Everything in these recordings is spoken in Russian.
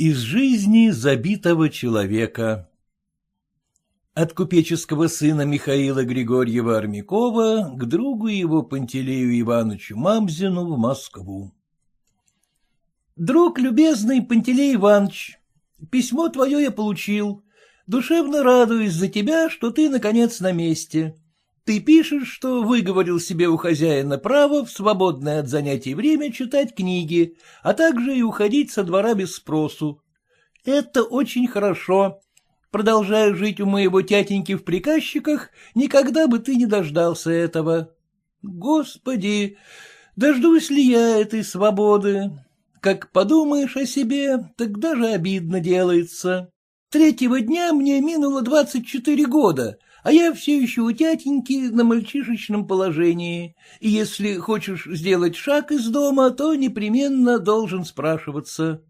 Из жизни забитого человека От купеческого сына Михаила Григорьева Армякова к другу его Пантелею Ивановичу Мамзину в Москву. Друг любезный Пантелей Иванович, письмо твое я получил. Душевно радуюсь за тебя, что ты, наконец, на месте. Ты пишешь, что выговорил себе у хозяина право в свободное от занятий время читать книги, а также и уходить со двора без спросу. Это очень хорошо. Продолжая жить у моего тятеньки в приказчиках, никогда бы ты не дождался этого. Господи, дождусь ли я этой свободы? Как подумаешь о себе, так даже обидно делается. Третьего дня мне минуло двадцать четыре года — а я все еще у тятеньки на мальчишечном положении, и если хочешь сделать шаг из дома, то непременно должен спрашиваться.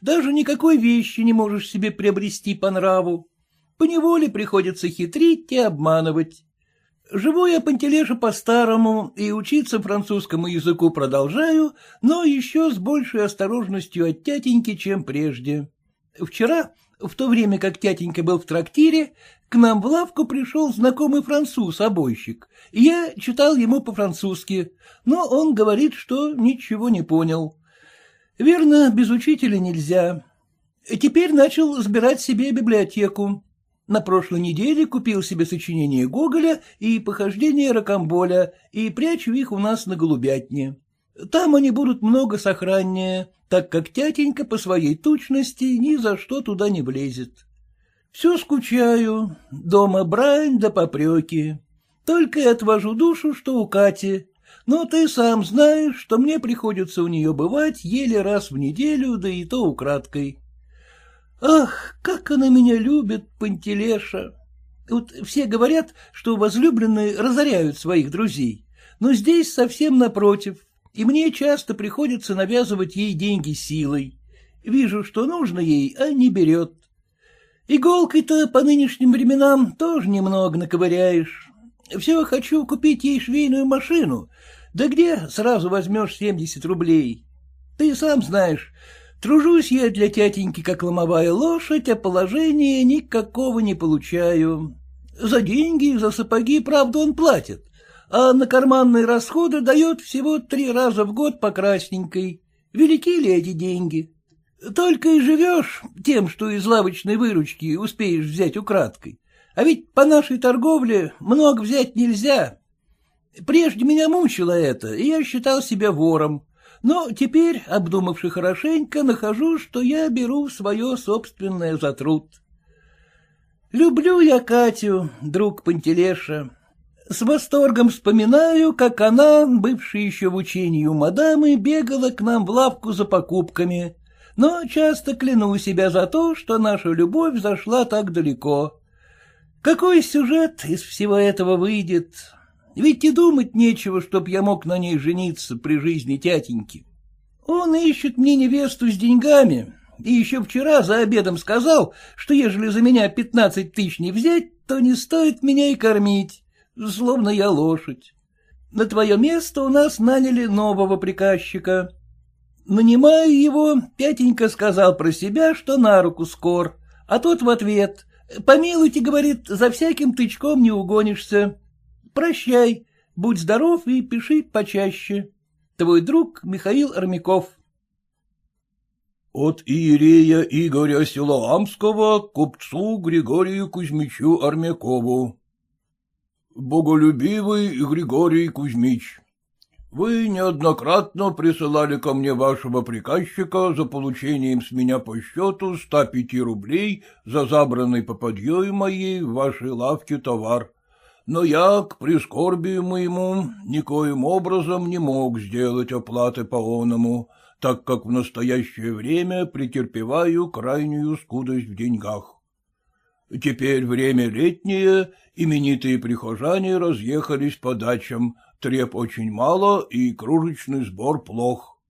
Даже никакой вещи не можешь себе приобрести по нраву. Поневоле приходится хитрить и обманывать. Живу я, Пантелеша, по-старому, и учиться французскому языку продолжаю, но еще с большей осторожностью от тятеньки, чем прежде. Вчера, в то время как тятенька был в трактире, к нам в лавку пришел знакомый француз-обойщик, я читал ему по-французски, но он говорит, что ничего не понял. Верно, без учителя нельзя. Теперь начал сбирать себе библиотеку. На прошлой неделе купил себе сочинение Гоголя и похождение Рокомболя и прячу их у нас на голубятне. Там они будут много сохраннее, так как тятенька по своей тучности ни за что туда не влезет. Все скучаю, дома брань да попреки. Только и отвожу душу, что у Кати. Но ты сам знаешь, что мне приходится у нее бывать еле раз в неделю, да и то украдкой. Ах, как она меня любит, Пантелеша! Вот все говорят, что возлюбленные разоряют своих друзей, но здесь совсем напротив, и мне часто приходится навязывать ей деньги силой. Вижу, что нужно ей, а не берет. Иголкой-то по нынешним временам тоже немного наковыряешь. Все хочу купить ей швейную машину, да где сразу возьмешь семьдесят рублей? Ты сам знаешь, тружусь я для тятеньки, как ломовая лошадь, а положения никакого не получаю. За деньги, за сапоги, правда, он платит, а на карманные расходы дает всего три раза в год по красненькой. Велики ли эти деньги? Только и живешь тем, что из лавочной выручки успеешь взять украдкой. А ведь по нашей торговле много взять нельзя. Прежде меня мучило это, и я считал себя вором. Но теперь, обдумавши хорошенько, нахожу, что я беру свое собственное за труд. Люблю я Катю, друг Пантелеша. С восторгом вспоминаю, как она, бывшая еще в учении у мадамы, бегала к нам в лавку за покупками но часто кляну себя за то, что наша любовь зашла так далеко. Какой сюжет из всего этого выйдет? Ведь и думать нечего, чтоб я мог на ней жениться при жизни тятеньки. Он ищет мне невесту с деньгами, и еще вчера за обедом сказал, что ежели за меня пятнадцать тысяч не взять, то не стоит меня и кормить, словно я лошадь. На твое место у нас наняли нового приказчика. Нанимая его, Пятенька сказал про себя, что на руку скор, а тот в ответ «Помилуйте, — говорит, — за всяким тычком не угонишься. Прощай, будь здоров и пиши почаще. Твой друг Михаил Армяков». От Иерея Игоря Силоамского купцу Григорию Кузьмичу Армякову. Боголюбивый Григорий Кузьмич, вы неоднократно присылали ко мне вашего приказчика за получением с меня по счету 105 рублей за забранный попадьей моей в вашей лавке товар. Но я, к прискорбию моему, никоим образом не мог сделать оплаты по оному, так как в настоящее время претерпеваю крайнюю скудость в деньгах. Теперь время летнее, именитые прихожане разъехались по дачам, треп очень мало и кружечный сбор плох.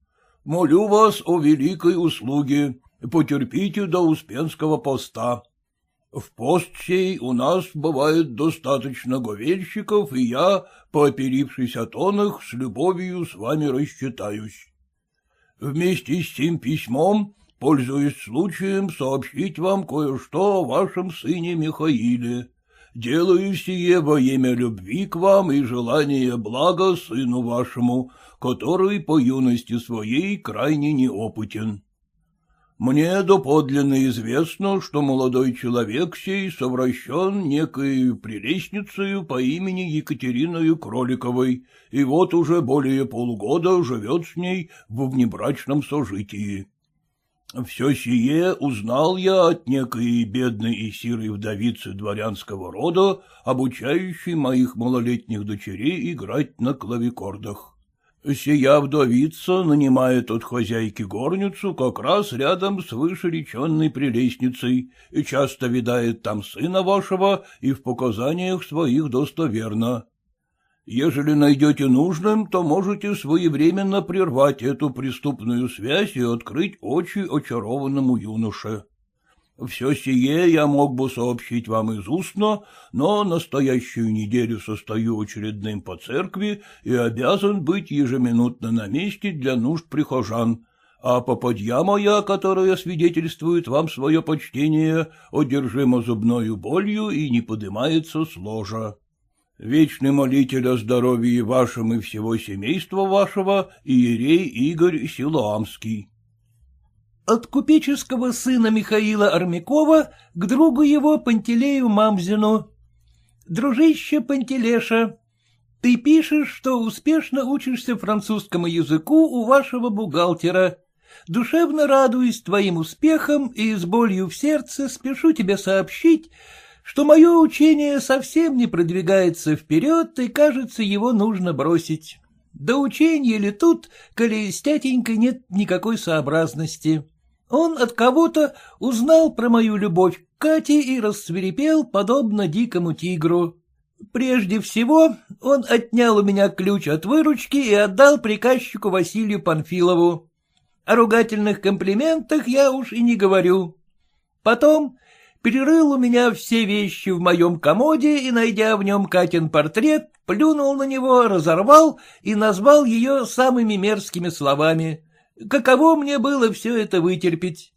Молю вас о великой услуге, потерпите до Успенского поста. В пост сей у нас бывает достаточно говельщиков, и я, пооперившись от оных, с любовью с вами рассчитаюсь. Вместе с тем письмом пользуясь случаем, сообщить вам кое-что о вашем сыне Михаиле. Делаю сие во имя любви к вам и желания блага сыну вашему, который по юности своей крайне неопытен. Мне доподлинно известно, что молодой человек сей совращен некой прелестницею по имени Екатериною Кроликовой, и вот уже более полугода живет с ней в внебрачном сожитии. Все сие узнал я от некой бедной и сирой вдовицы дворянского рода, обучающей моих малолетних дочерей играть на клавикордах. Сия вдовица нанимает от хозяйки горницу как раз рядом с вышереченной прелестницей и часто видает там сына вашего и в показаниях своих достоверно. Ежели найдете нужным, то можете своевременно прервать эту преступную связь и открыть очи очарованному юноше. Все сие я мог бы сообщить вам из устно, но настоящую неделю состою очередным по церкви и обязан быть ежеминутно на месте для нужд прихожан, а попадья моя, которая свидетельствует вам свое почтение, одержима зубною болью и не подымается с ложа. Вечный молитель о здоровье вашем и всего семейства вашего, Иерей Игорь Силуамский от купеческого сына Михаила Армякова к другу его Пантелею Мамзину. Дружище Пантелеша, ты пишешь, что успешно учишься французскому языку у вашего бухгалтера. Душевно радуюсь твоим успехам и с болью в сердце спешу тебе сообщить, что мое учение совсем не продвигается вперед, и, кажется, его нужно бросить. Да учение ли тут, коли с тятенькой нет никакой сообразности. Он от кого-то узнал про мою любовь к Кате и рассверепел, подобно дикому тигру. Прежде всего, он отнял у меня ключ от выручки и отдал приказчику Василию Панфилову. О ругательных комплиментах я уж и не говорю. Потом перерыл у меня все вещи в моем комоде и, найдя в нем Катин портрет, плюнул на него, разорвал и назвал ее самыми мерзкими словами. Каково мне было все это вытерпеть?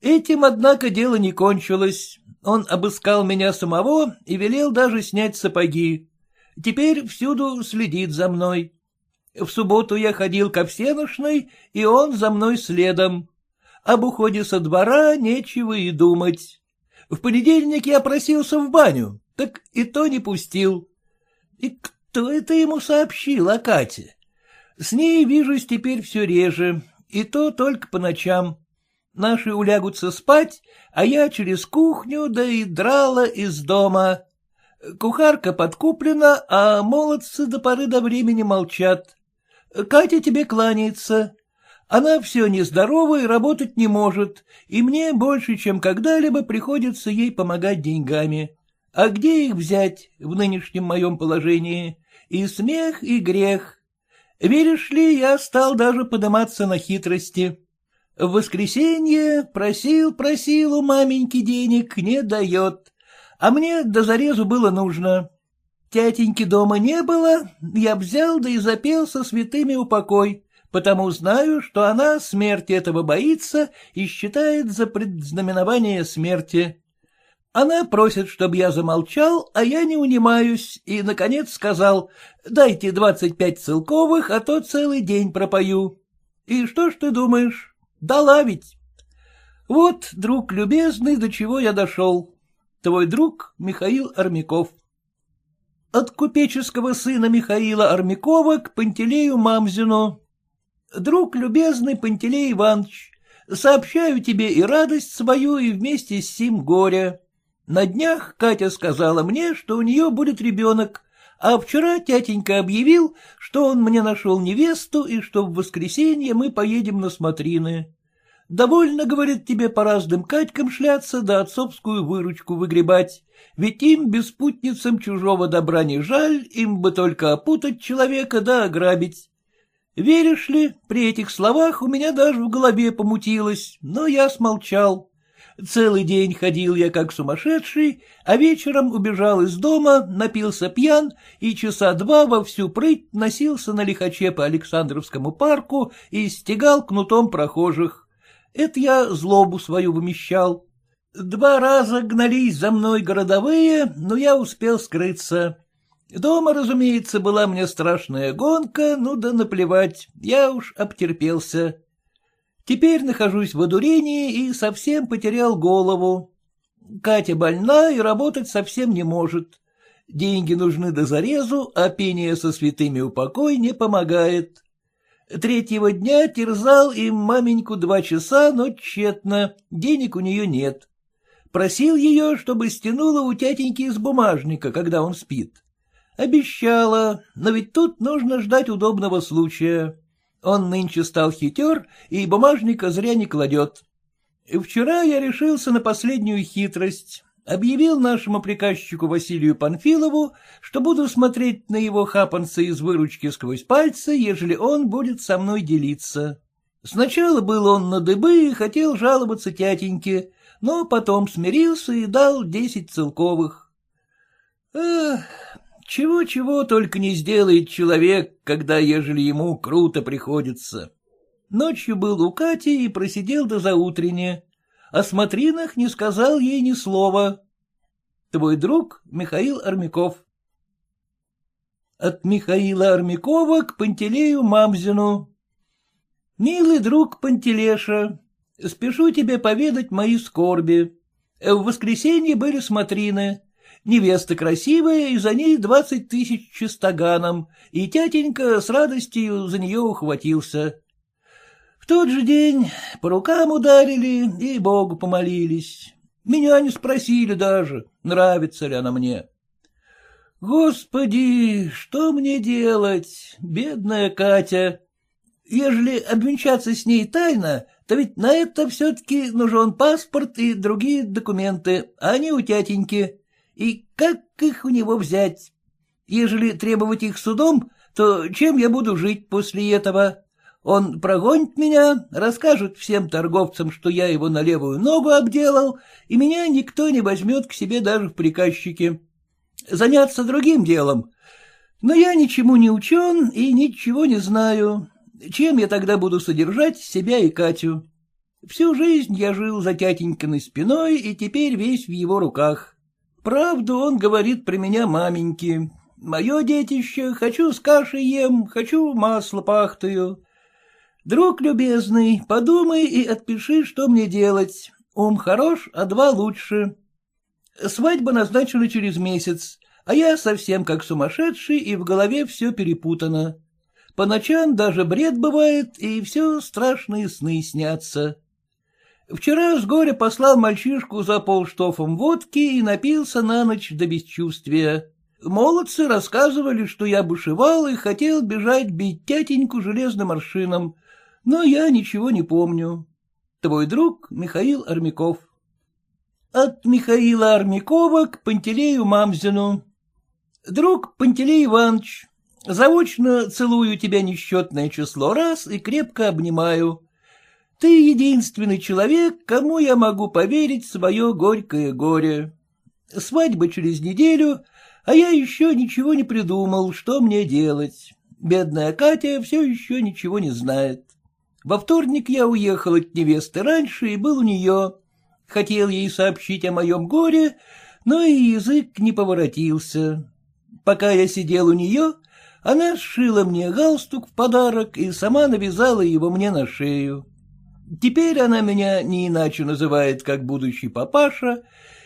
Этим, однако, дело не кончилось. Он обыскал меня самого и велел даже снять сапоги. Теперь всюду следит за мной. В субботу я ходил ко всеношной, и он за мной следом. Об уходе со двора нечего и думать. В понедельник я просился в баню, так и то не пустил. И кто это ему сообщил о Кате? С ней вижусь теперь все реже, и то только по ночам. Наши улягутся спать, а я через кухню да и драла из дома. Кухарка подкуплена, а молодцы до поры до времени молчат. Катя тебе кланяется. Она все нездорова и работать не может, и мне больше, чем когда-либо, приходится ей помогать деньгами. А где их взять в нынешнем моем положении? И смех, и грех. Веришь ли, я стал даже подыматься на хитрости. В воскресенье просил-просил у маменьки денег, не дает, а мне до зарезу было нужно. Тятеньки дома не было, я взял да и запел со святыми упокой, потому знаю, что она смерти этого боится и считает за предзнаменование смерти. Она просит, чтобы я замолчал, а я не унимаюсь, и, наконец, сказал, дайте двадцать пять целковых, а то целый день пропою. И что ж ты думаешь? Дала ведь. Вот, друг любезный, до чего я дошел. Твой друг Михаил Армяков. От купеческого сына Михаила Армякова к Пантелею Мамзину. Друг любезный Пантелей Иванович, сообщаю тебе и радость свою, и вместе с сим горе. На днях Катя сказала мне, что у нее будет ребенок, а вчера тятенька объявил, что он мне нашел невесту и что в воскресенье мы поедем на смотрины. Довольно, говорит, тебе по разным Катькам шляться да отцовскую выручку выгребать, ведь им, беспутницам, чужого добра не жаль, им бы только опутать человека да ограбить. Веришь ли, при этих словах у меня даже в голове помутилось, но я смолчал. Целый день ходил я как сумасшедший, а вечером убежал из дома, напился пьян и часа два во всю прыть носился на лихаче по Александровскому парку и стегал кнутом прохожих. Это я злобу свою вымещал. Два раза гнались за мной городовые, но я успел скрыться. Дома, разумеется, была мне страшная гонка, ну да наплевать, я уж обтерпелся. Теперь нахожусь в одурении и совсем потерял голову. Катя больна и работать совсем не может. Деньги нужны до зарезу, а пение со святыми упокой не помогает. Третьего дня терзал им маменьку два часа, но тщетно, денег у нее нет. Просил ее, чтобы стянула у тятеньки из бумажника, когда он спит. Обещала, но ведь тут нужно ждать удобного случая. Он нынче стал хитер и бумажника зря не кладет. Вчера я решился на последнюю хитрость. Объявил нашему приказчику Василию Панфилову, что буду смотреть на его хапанца из выручки сквозь пальцы, ежели он будет со мной делиться. Сначала был он на дыбы и хотел жаловаться тятеньке, но потом смирился и дал десять целковых. Эх, чего-чего только не сделает человек, когда, ежели ему круто приходится. Ночью был у Кати и просидел до заутренне. О смотринах не сказал ей ни слова. Твой друг Михаил Армяков. От Михаила Армякова к Пантелею Мамзину. Милый друг Пантелеша, спешу тебе поведать мои скорби. В воскресенье были смотрины. Невеста красивая, и за ней двадцать тысяч чистоганом, и тятенька с радостью за нее ухватился. В тот же день по рукам ударили и Богу помолились. Меня не спросили даже, нравится ли она мне. Господи, что мне делать, бедная Катя? Ежели обвенчаться с ней тайно, то ведь на это все-таки нужен паспорт и другие документы, а не у тятеньки. И как их у него взять? Ежели требовать их судом, то чем я буду жить после этого? Он прогонит меня, расскажет всем торговцам, что я его на левую ногу обделал, и меня никто не возьмет к себе даже в приказчике. Заняться другим делом. Но я ничему не учен и ничего не знаю. Чем я тогда буду содержать себя и Катю? Всю жизнь я жил за тятенькиной спиной и теперь весь в его руках. Правду он говорит про меня маменьки. Мое детище, хочу с кашей ем, хочу масло пахтаю. Друг любезный, подумай и отпиши, что мне делать. Ум хорош, а два лучше. Свадьба назначена через месяц, а я совсем как сумасшедший, и в голове все перепутано. По ночам даже бред бывает, и все страшные сны снятся. Вчера с горя послал мальчишку за полштофом водки и напился на ночь до бесчувствия. Молодцы рассказывали, что я бушевал и хотел бежать бить тятеньку железным аршином, но я ничего не помню. Твой друг Михаил Армяков. От Михаила Армякова к Пантелею Мамзину. Друг Пантелей Иванович, заочно целую тебя несчетное число раз и крепко обнимаю. Ты единственный человек, кому я могу поверить свое горькое горе. Свадьба через неделю, а я еще ничего не придумал, что мне делать. Бедная Катя все еще ничего не знает. Во вторник я уехал от невесты раньше и был у нее. Хотел ей сообщить о моем горе, но и язык не поворотился. Пока я сидел у нее, она сшила мне галстук в подарок и сама навязала его мне на шею. Теперь она меня не иначе называет, как будущий папаша,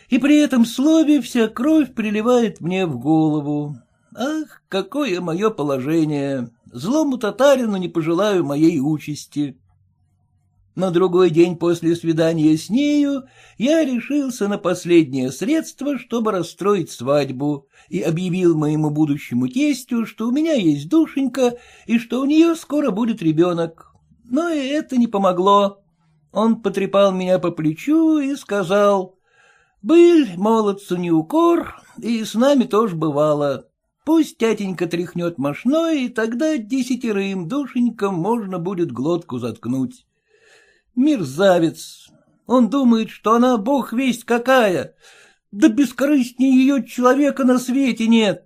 и при этом слове вся кровь приливает мне в голову. Ах, какое мое положение! Злому татарину не пожелаю моей участи. На другой день после свидания с нею я решился на последнее средство, чтобы расстроить свадьбу, и объявил моему будущему тестю, что у меня есть душенька и что у нее скоро будет ребенок но и это не помогло. Он потрепал меня по плечу и сказал, «Быль, молодцу не укор, и с нами тоже бывало. Пусть тятенька тряхнет мошной, и тогда десятерым душенькам можно будет глотку заткнуть. Мерзавец! Он думает, что она бог весть какая, да бескорыстнее ее человека на свете нет.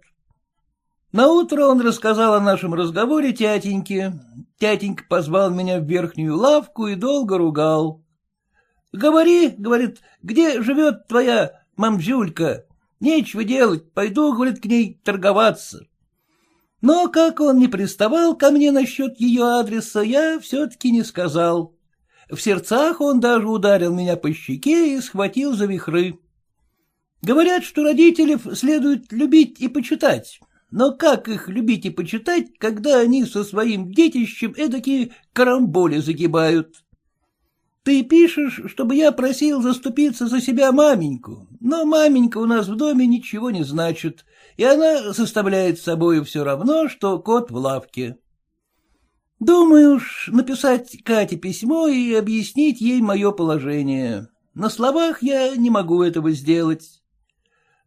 Наутро он рассказал о нашем разговоре тятеньке. Тятенька позвал меня в верхнюю лавку и долго ругал. — Говори, — говорит, — где живет твоя мамзюлька? Нечего делать, пойду, — говорит, — к ней торговаться. Но как он не приставал ко мне насчет ее адреса, я все-таки не сказал. В сердцах он даже ударил меня по щеке и схватил за вихры. Говорят, что родителей следует любить и почитать, но как их любить и почитать, когда они со своим детищем эдакие карамболи загибают? Ты пишешь, чтобы я просил заступиться за себя маменьку, но маменька у нас в доме ничего не значит, и она составляет с собой все равно, что кот в лавке. Думаю уж написать Кате письмо и объяснить ей мое положение. На словах я не могу этого сделать.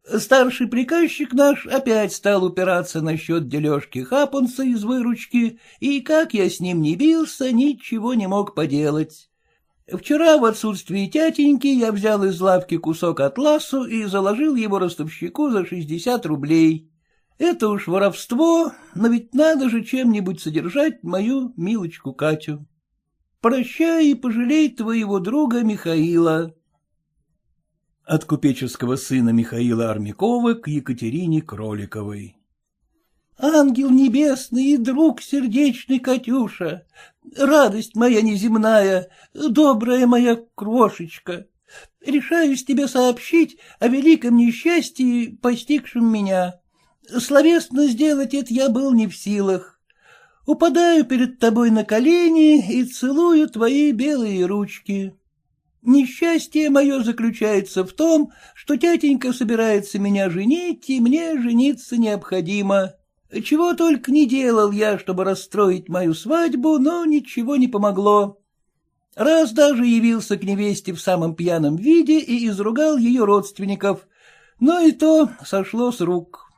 Старший приказчик наш опять стал упираться насчет дележки хапанца из выручки, и, как я с ним не бился, ничего не мог поделать. Вчера в отсутствии тятеньки я взял из лавки кусок атласу и заложил его ростовщику за шестьдесят рублей. Это уж воровство, но ведь надо же чем-нибудь содержать мою милочку Катю. Прощай и пожалей твоего друга Михаила. От купеческого сына Михаила Армякова к Екатерине Кроликовой. Ангел небесный и друг сердечный, Катюша, радость моя неземная, добрая моя крошечка, решаюсь тебе сообщить о великом несчастье, постигшем меня. Словесно сделать это я был не в силах. Упадаю перед тобой на колени и целую твои белые ручки. Несчастье мое заключается в том, что тятенька собирается меня женить, и мне жениться необходимо. Чего только не делал я, чтобы расстроить мою свадьбу, но ничего не помогло. Раз даже явился к невесте в самом пьяном виде и изругал ее родственников, но и то сошло с рук.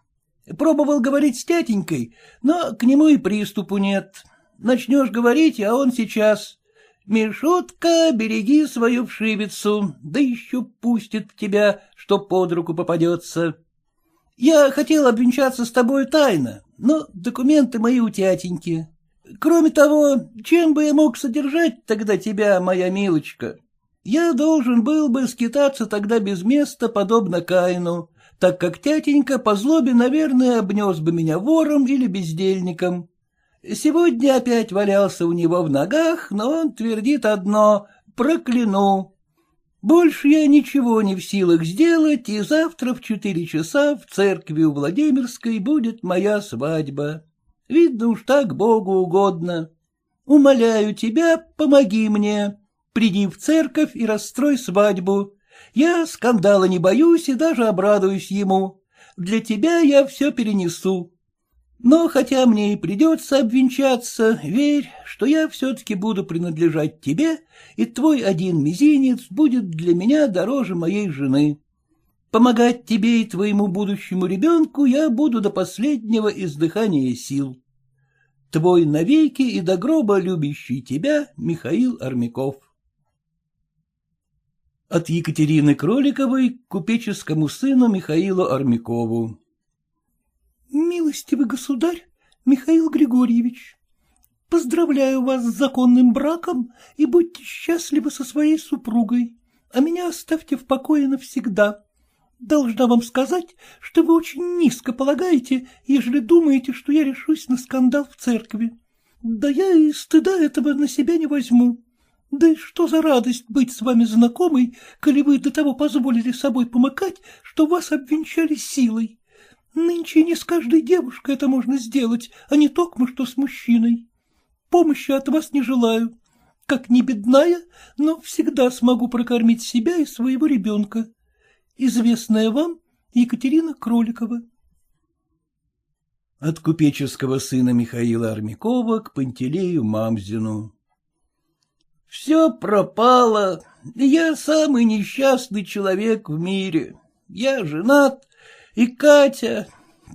Пробовал говорить с тятенькой, но к нему и приступу нет. Начнешь говорить, а он сейчас. Мишутка, береги свою вшивицу, да еще пустит тебя, что под руку попадется. Я хотел обвенчаться с тобой тайно, но документы мои у тятеньки. Кроме того, чем бы я мог содержать тогда тебя, моя милочка? Я должен был бы скитаться тогда без места, подобно Каину, так как тятенька по злобе, наверное, обнес бы меня вором или бездельником. Сегодня опять валялся у него в ногах, но он твердит одно — прокляну. Больше я ничего не в силах сделать, и завтра в четыре часа в церкви у Владимирской будет моя свадьба. Видно уж так Богу угодно. Умоляю тебя, помоги мне. Приди в церковь и расстрой свадьбу. Я скандала не боюсь и даже обрадуюсь ему. Для тебя я все перенесу. Но хотя мне и придется обвенчаться, верь, что я все-таки буду принадлежать тебе, и твой один мизинец будет для меня дороже моей жены. Помогать тебе и твоему будущему ребенку я буду до последнего издыхания сил. Твой навеки и до гроба любящий тебя Михаил Армяков. От Екатерины Кроликовой к купеческому сыну Михаилу Армякову Милостивый государь Михаил Григорьевич, поздравляю вас с законным браком и будьте счастливы со своей супругой, а меня оставьте в покое навсегда. Должна вам сказать, что вы очень низко полагаете, ежели думаете, что я решусь на скандал в церкви. Да я и стыда этого на себя не возьму. Да и что за радость быть с вами знакомой, коли вы до того позволили собой помыкать, что вас обвенчали силой. Нынче не с каждой девушкой это можно сделать, а не только что с мужчиной. Помощи от вас не желаю. Как не бедная, но всегда смогу прокормить себя и своего ребенка. Известная вам Екатерина Кроликова. От купеческого сына Михаила Армякова к Пантелею Мамзину. Все пропало, я самый несчастный человек в мире. Я женат, и Катя,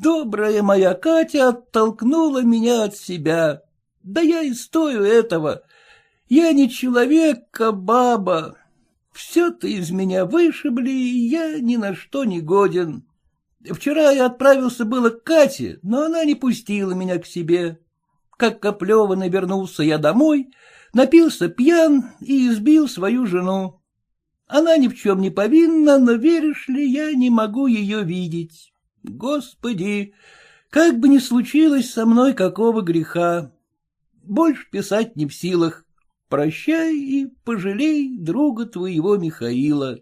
добрая моя Катя, оттолкнула меня от себя. Да я и стою этого. Я не человек, а баба. Все-то из меня вышибли, и я ни на что не годен. Вчера я отправился было к Кате, но она не пустила меня к себе. Как Коплеван вернулся я домой, напился пьян и избил свою жену. Она ни в чем не повинна, но, веришь ли, я не могу ее видеть. Господи, как бы ни случилось со мной какого греха. Больше писать не в силах. Прощай и пожалей друга твоего Михаила.